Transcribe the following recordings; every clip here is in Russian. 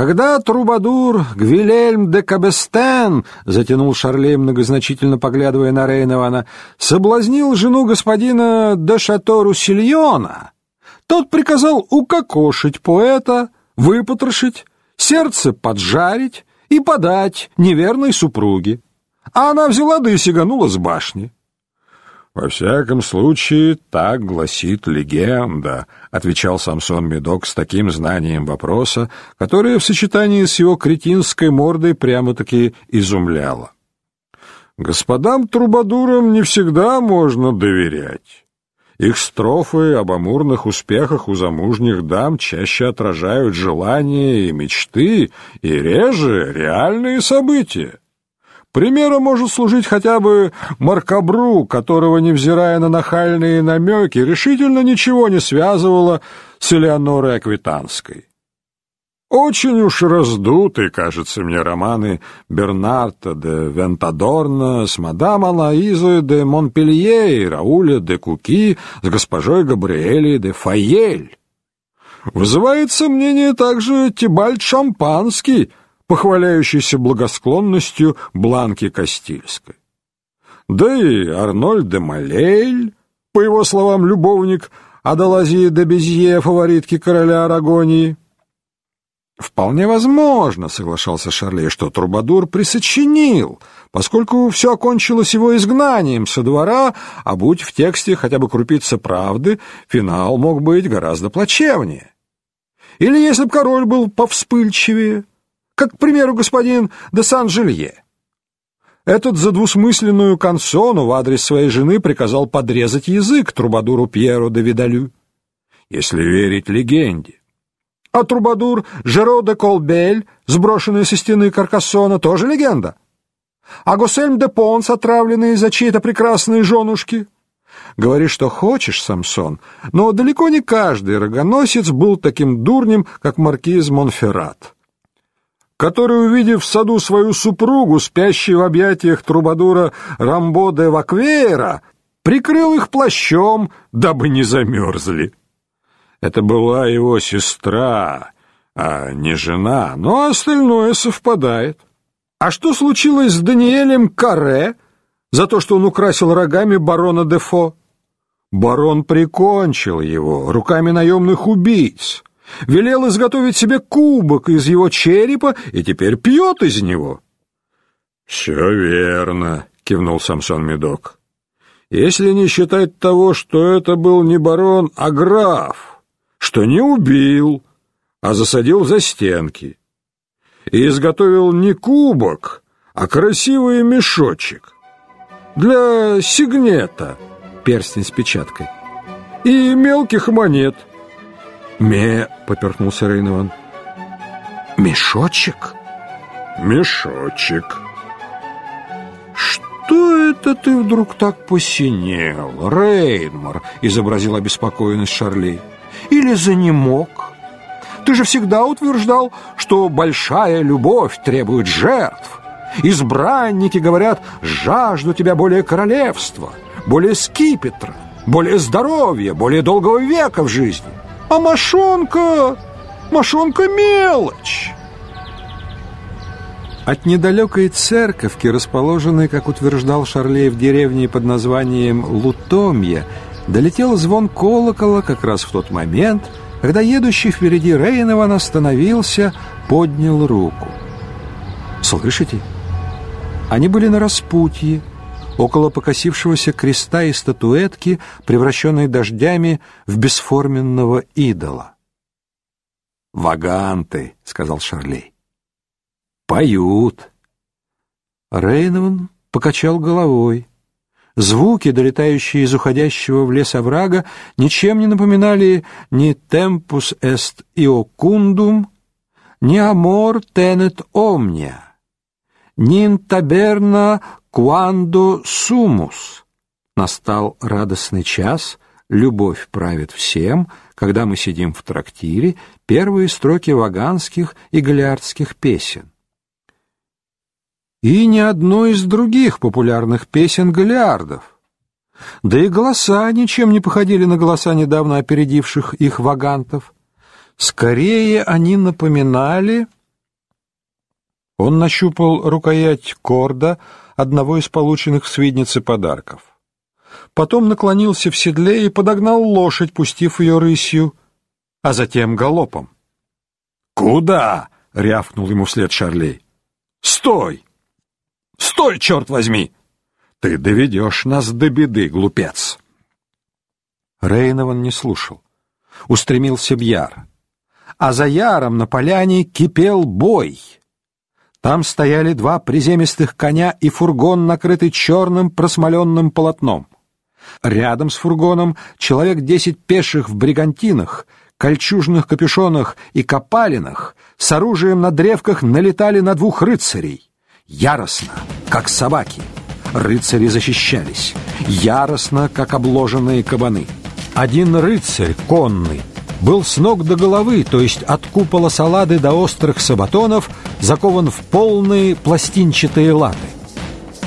Когда трубадур Гвилельм де Кабестен, затянул Шарлей, многозначительно поглядывая на Рейнована, соблазнил жену господина де Шато Руссильона, тот приказал укокошить поэта, выпотрошить, сердце поджарить и подать неверной супруге. А она взяла да и сиганула с башни. «Во всяком случае, так гласит легенда», — отвечал Самсон Медок с таким знанием вопроса, которое в сочетании с его кретинской мордой прямо-таки изумляло. «Господам трубадурам не всегда можно доверять». Их строфы об амурных успехах у замужних дам чаще отражают желания и мечты, и реже реальные события. Примером может служить хотя бы Маркабру, которого, невзирая на нахальные намеки, решительно ничего не связывало с Элеонорой Аквитанской. Очень уж раздуты, кажется мне, романы Бернарта де Вентадорна с мадам Анаизой де Монпелье и Рауля де Куки с госпожой Габриэлей де Фаель. Вызывает сомнение также Тибальд Шампанский, похваляющийся благосклонностью Бланки Кастильской. Да и Арнольд де Малейль, по его словам, любовник Адалазии де Безье, фаворитки короля Арагонии. Вполне возможно, соглашался Шарлей, что Трубадур присочинил, поскольку все окончилось его изгнанием со двора, а будь в тексте хотя бы крупица правды, финал мог быть гораздо плачевнее. Или если б король был повспыльчивее, как, к примеру, господин де Сан-Жилье. Этот за двусмысленную консону в адрес своей жены приказал подрезать язык трубадуру Пьеру де Видалю. Если верить легенде. А трубадур Жеро де Колбель, сброшенный со стены Каркассона, тоже легенда. А Гусельм де Понс, отравленный за чьи-то прекрасные женушки. Говори, что хочешь, Самсон, но далеко не каждый рогоносец был таким дурнем, как маркиз Монферрат который, увидев в саду свою супругу, спящую в объятиях трубадура Рамбо де Ваквейра, прикрыл их плащом, дабы не замерзли. Это была его сестра, а не жена, но остальное совпадает. А что случилось с Даниэлем Каре за то, что он украсил рогами барона Дефо? Барон прикончил его руками наемных убийц велел изготовить себе кубок из его черепа и теперь пьет из него. «Все верно», — кивнул Самсон Медок. «Если не считать того, что это был не барон, а граф, что не убил, а засадил за стенки, и изготовил не кубок, а красивый мешочек для сигнета, перстень с печаткой, и мелких монет — «Ме...» — поперхнулся Рейнован. «Мешочек?» «Мешочек». «Что это ты вдруг так посинел, Рейнмар?» — изобразил обеспокоенность Шарлей. «Или занемог? Ты же всегда утверждал, что большая любовь требует жертв. Избранники, говорят, жажду тебя более королевства, более скипетра, более здоровья, более долгого века в жизни». А мошонка... Мошонка мелочь!» От недалекой церковки, расположенной, как утверждал Шарлей, в деревне под названием Лутомье, долетел звон колокола как раз в тот момент, когда едущий впереди Рейнован остановился, поднял руку. «Слышите?» Они были на распутье, около покосившегося креста и статуэтки, превращенной дождями в бесформенного идола. «Ваганты», — сказал Шарлей. «Поют». Рейнован покачал головой. Звуки, долетающие из уходящего в лес оврага, ничем не напоминали ни «tempus est iocundum», ни «amor tenet omnia», ни «in taberna «Quando sumus» — настал радостный час, любовь правит всем, когда мы сидим в трактире, первые строки ваганских и галиардских песен. И ни одной из других популярных песен галиардов. Да и голоса ничем не походили на голоса недавно опередивших их вагантов. Скорее они напоминали Он нащупал рукоять корда одного из полученных в свиднице подарков. Потом наклонился в седле и подогнал лошадь, пустив ее рысью, а затем галопом. «Куда?» — рявкнул ему вслед Шарлей. «Стой! Стой, черт возьми! Ты доведешь нас до беды, глупец!» Рейнован не слушал. Устремился в Яр. А за Яром на поляне кипел бой — там стояли два приземистых коня и фургон, накрытый черным просмоленным полотном. Рядом с фургоном человек десять пеших в бригантинах, кольчужных капюшонах и копалинах с оружием на древках налетали на двух рыцарей. Яростно, как собаки. Рыцари защищались. Яростно, как обложенные кабаны. Один рыцарь, конный, был с ног до головы, то есть от купола салады до острых сабатонов, закован в полные пластинчатые латы.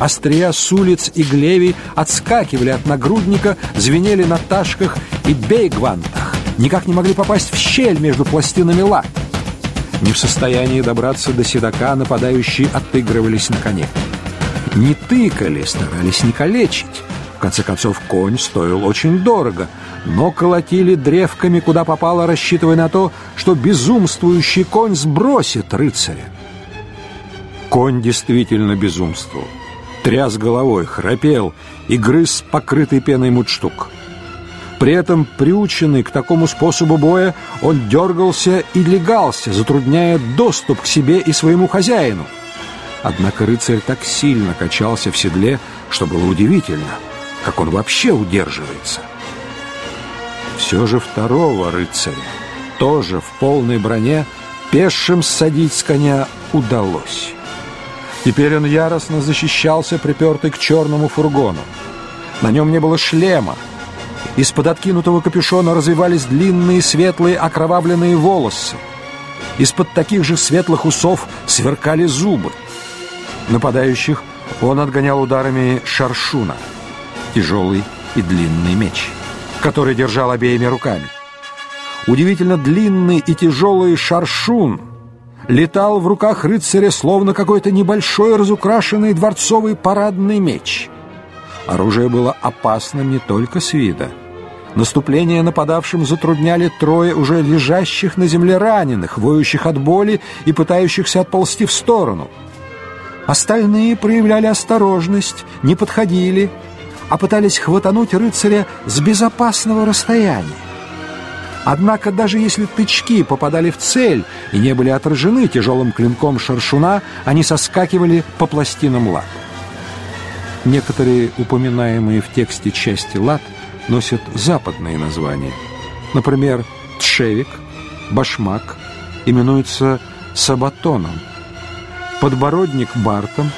Острия с улиц и глеви отскакивали от нагрудника, звенели на ташках и бейгвантах, никак не могли попасть в щель между пластинами лат. Не в состоянии добраться до седока, нападающие отыгрывались на коне. Не тыкали, старались не калечить. Конце концов, конь стоил очень дорого — но колотили древками, куда попало, рассчитывая на то, что безумствующий конь сбросит рыцаря. Конь действительно безумствовал. Тряс головой, храпел и грыз покрытый пеной мундштук. При этом, приученный к такому способу боя, он дергался и легался, затрудняя доступ к себе и своему хозяину. Однако рыцарь так сильно качался в седле, что было удивительно, как он вообще удерживается. Все же второго рыцаря, тоже в полной броне, пешим ссадить с коня удалось. Теперь он яростно защищался, припертый к черному фургону. На нем не было шлема. Из-под откинутого капюшона развивались длинные светлые окровавленные волосы. Из-под таких же светлых усов сверкали зубы. Нападающих он отгонял ударами шаршуна, тяжелый и длинный меч который держал обеими руками. Удивительно длинный и тяжелый шаршун летал в руках рыцаря, словно какой-то небольшой разукрашенный дворцовый парадный меч. Оружие было опасным не только с вида. Наступление нападавшим затрудняли трое уже лежащих на земле раненых, воющих от боли и пытающихся отползти в сторону. Остальные проявляли осторожность, не подходили, а пытались хватануть рыцаря с безопасного расстояния. Однако даже если тычки попадали в цель и не были отражены тяжелым клинком шаршуна, они соскакивали по пластинам лад. Некоторые упоминаемые в тексте части лад носят западные названия. Например, тшевик, башмак именуется сабатоном, подбородник бартом,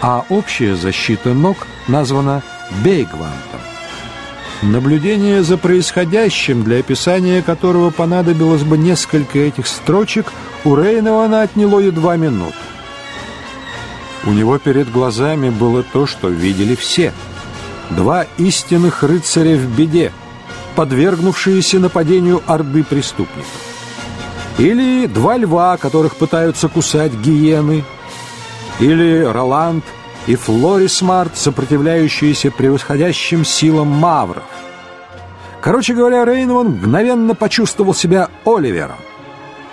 а общая защита ног названа Бейгвантом. Наблюдение за происходящим, для описания которого понадобилось бы несколько этих строчек, у Рейнована отняло едва минут. У него перед глазами было то, что видели все. Два истинных рыцаря в беде, подвергнувшиеся нападению орды преступников. Или два льва, которых пытаются кусать гиены. Или Роланд – и Флорисмарт, сопротивляющиеся превосходящим силам мавров. Короче говоря, Рейнман мгновенно почувствовал себя Оливером.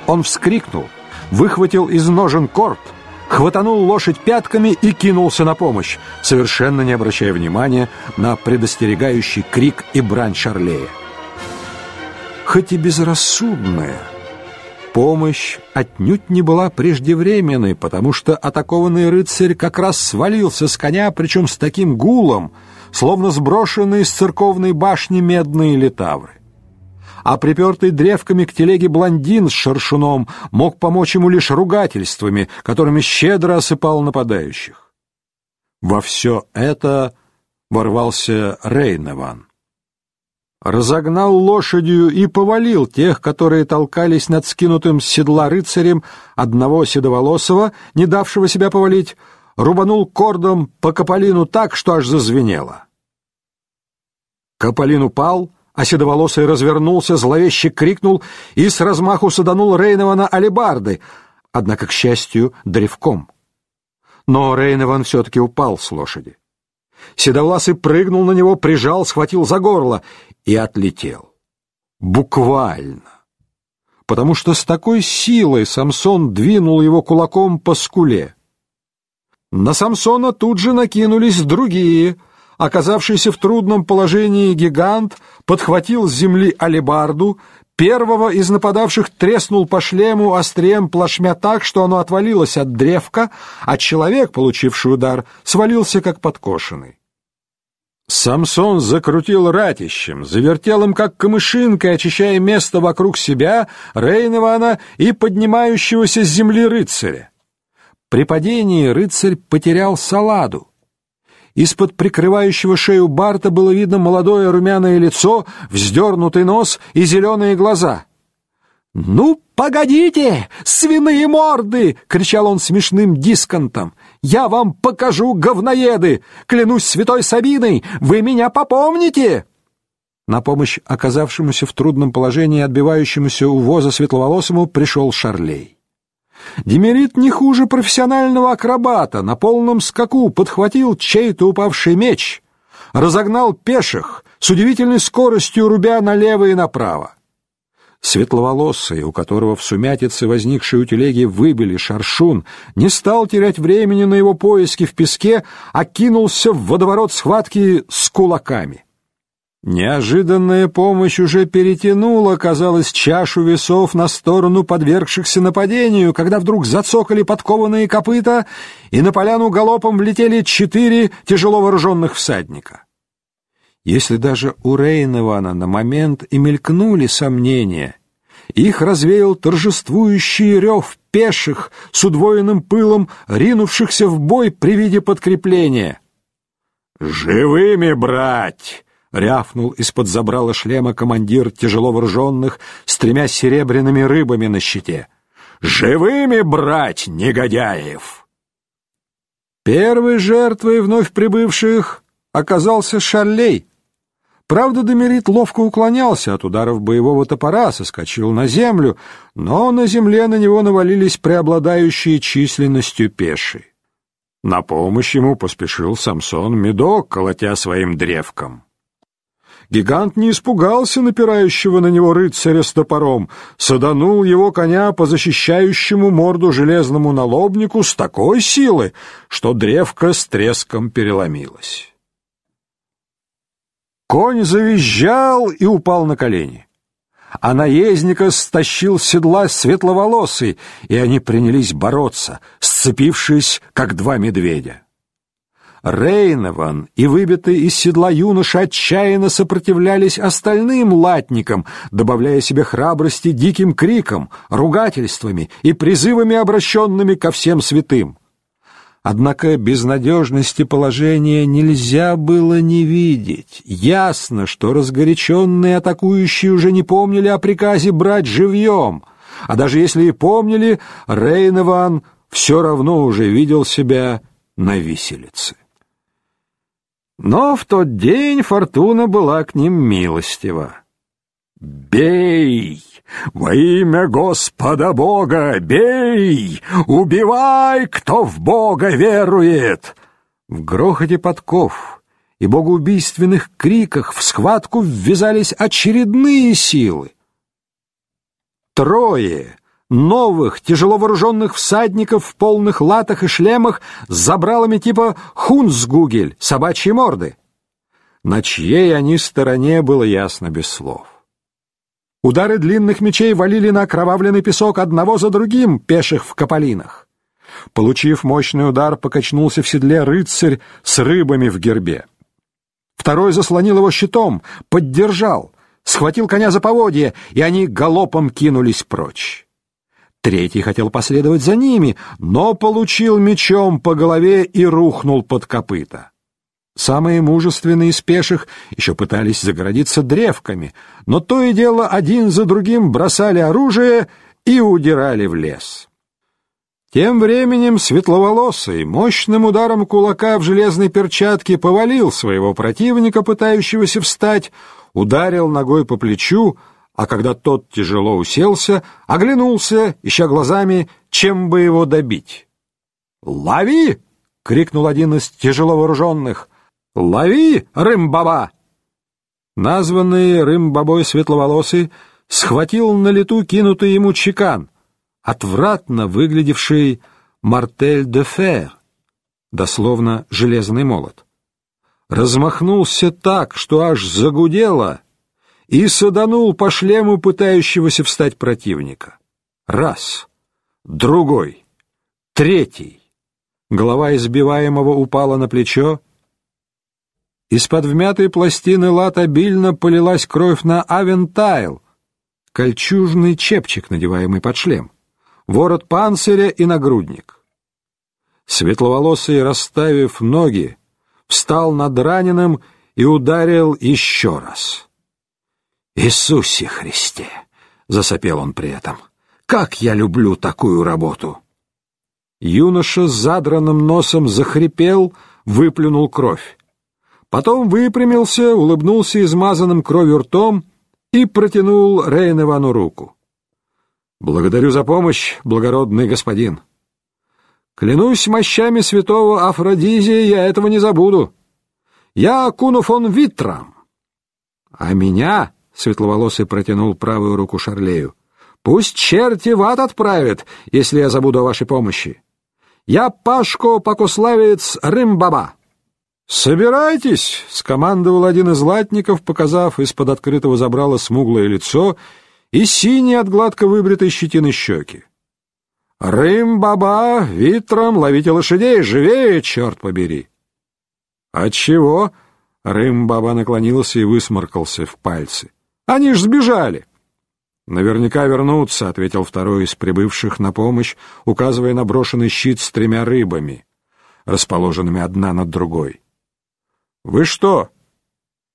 Он вскрикнул, выхватил из ножен корт, хватанул лошадь пятками и кинулся на помощь, совершенно не обращая внимания на предостерегающий крик и брань Шарлея. Хоть и безрассудная, Помощь отнюдь не была преждевременной, потому что атакованный рыцарь как раз свалился с коня, причем с таким гулом, словно сброшенные с церковной башни медные литавры. А припертый древками к телеге блондин с шаршуном мог помочь ему лишь ругательствами, которыми щедро осыпал нападающих. Во все это ворвался Рейневан разогнал лошадью и повалил тех, которые толкались над скинутым с седла рыцарем одного седоволосого, не давшего себя повалить, рубанул кордом по Каполину так, что аж зазвенело. Каполин упал, а седоволосый развернулся, зловеще крикнул и с размаху саданул Рейнова на алебарды, однако, к счастью, древком. Но Рейнован все-таки упал с лошади. Седовласый прыгнул на него, прижал, схватил за горло и отлетел. Буквально. Потому что с такой силой Самсон двинул его кулаком по скуле. На Самсона тут же накинулись другие. Оказавшийся в трудном положении гигант подхватил с земли алебарду, первого из нападавших треснул по шлему острием плашмя так, что оно отвалилось от древка, а человек, получивший удар, свалился как подкошенный. Самсон закрутил ратищем, завертел им как камышинкой, очищая место вокруг себя, Рейнована и поднимающегося с земли рыцаря. При падении рыцарь потерял саладу. Из-под прикрывающего шею Барта было видно молодое румяное лицо, вздернутый нос и зеленые глаза. «Ну, погодите, свиные морды!» — кричал он смешным дисконтом. «Я вам покажу, говноеды! Клянусь святой Сабиной, вы меня попомните!» На помощь оказавшемуся в трудном положении отбивающемуся увоза светловолосому пришел Шарлей. Демерит не хуже профессионального акробата, на полном скаку подхватил чей-то упавший меч, разогнал пеших, с удивительной скоростью рубя налево и направо. Светловолосый, у которого в сумятице возникшей у телеги выбили шаршун, не стал терять времени на его поиски в песке, а кинулся в водоворот схватки с кулаками. Неожиданная помощь уже перетянула, казалось, чашу весов на сторону подвергшихся нападению, когда вдруг зацокали подкованные копыта, и на поляну галопом влетели четыре тяжело вооруженных всадника. Если даже у Рейнована на момент и мелькнули сомнения, их развеял торжествующий рев пеших с удвоенным пылом, ринувшихся в бой при виде подкрепления. «Живыми брать!» — рявкнул из-под забрала шлема командир тяжело вооруженных с тремя серебряными рыбами на щите. «Живыми брать, негодяев!» Первой жертвой вновь прибывших оказался Шарлей. Правда, Демерит ловко уклонялся от ударов боевого топора, соскочил на землю, но на земле на него навалились преобладающие численностью пешие. На помощь ему поспешил Самсон Медок, колотя своим древком. Гигант не испугался напирающего на него рыцаря с топором, саданул его коня по защищающему морду железному налобнику с такой силы, что древко с треском переломилось. Конь завизжал и упал на колени. А наездника стащил с седла светловолосый, и они принялись бороться, сцепившись, как два медведя. Рейнован и выбитый из седла юноша отчаянно сопротивлялись остальным латникам, добавляя себе храбрости диким криком, ругательствами и призывами, обращенными ко всем святым. Однако безнадежности положения нельзя было не видеть. Ясно, что разгоряченные атакующие уже не помнили о приказе брать живьем, а даже если и помнили, Рейнован все равно уже видел себя на виселице. Но в тот день фортуна была к ним милостива. «Бей! Во имя Господа Бога! Бей! Убивай, кто в Бога верует!» В грохоте подков и богоубийственных криках в схватку ввязались очередные силы. Трое новых, тяжело вооруженных всадников в полных латах и шлемах с забралами типа хунсгугель, собачьи морды. На чьей они стороне было ясно без слов. Удары длинных мечей валили на окровавленный песок одного за другим пеших в каполинах. Получив мощный удар, покачнулся в седле рыцарь с рыбами в гербе. Второй заслонил его щитом, поддержал, схватил коня за поводье, и они галопом кинулись прочь. Третий хотел последовать за ними, но получил мечом по голове и рухнул под копыта. Самые мужественные из пеших еще пытались загородиться древками, но то и дело один за другим бросали оружие и удирали в лес. Тем временем светловолосый мощным ударом кулака в железной перчатке повалил своего противника, пытающегося встать, ударил ногой по плечу, а когда тот тяжело уселся, оглянулся, ища глазами, чем бы его добить. «Лови!» — крикнул один из тяжело вооруженных. «Лови, Рымбаба!» Названный Рымбабой светловолосый схватил на лету кинутый ему чекан, отвратно выглядевший «мартель де фер», дословно «железный молот». Размахнулся так, что аж загудело, и саданул по шлему пытающегося встать противника. Раз, другой, третий. Голова избиваемого упала на плечо. Из-под вмятой пластины лат обильно полилась кровь на авентайл, кольчужный чепчик, надеваемый под шлем, ворот панциря и нагрудник. Светловолосый, расставив ноги, встал над раненым и ударил еще раз. «Иисусе Христе!» — засопел он при этом. «Как я люблю такую работу!» Юноша с задранным носом захрипел, выплюнул кровь. Потом выпрямился, улыбнулся измазанным кровью ртом и протянул Рейн Ивану руку. «Благодарю за помощь, благородный господин. Клянусь мощами святого Афродизия, я этого не забуду. Я Куну фон Витрам. А меня, — светловолосый протянул правую руку Шарлею, — пусть черти в ад отправят, если я забуду о вашей помощи. Я Пашко Покуславец Рымбаба. «Собирайтесь!» — скомандовал один из латников, показав из-под открытого забрала смуглое лицо и синие от гладко выбритой щетины щеки. «Рым-баба, витром, ловите лошадей, живее, черт побери!» «Отчего?» — Рым-баба наклонился и высморкался в пальцы. «Они ж сбежали!» «Наверняка вернутся», — ответил второй из прибывших на помощь, указывая на брошенный щит с тремя рыбами, расположенными одна над другой. «Вы что,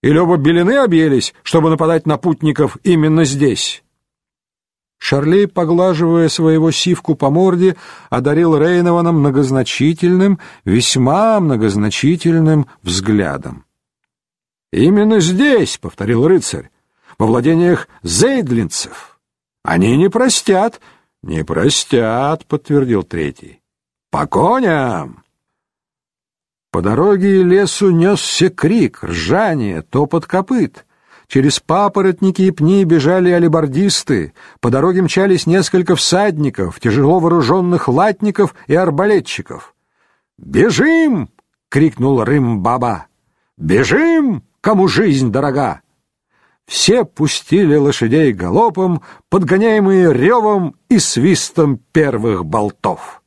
или оба белины объелись, чтобы нападать на путников именно здесь?» Шарлей, поглаживая своего сивку по морде, одарил Рейнована многозначительным, весьма многозначительным взглядом. «Именно здесь», — повторил рыцарь, — «во владениях зейдлинцев. Они не простят». «Не простят», — подтвердил третий. «По коням!» По дороге и лесу несся крик, ржание, топот копыт. Через папоротники и пни бежали алибардисты, по дороге мчались несколько всадников, тяжело вооруженных латников и арбалетчиков. «Бежим!» — крикнул Рым-баба. «Бежим, кому жизнь дорога!» Все пустили лошадей галопом, подгоняемые ревом и свистом первых болтов.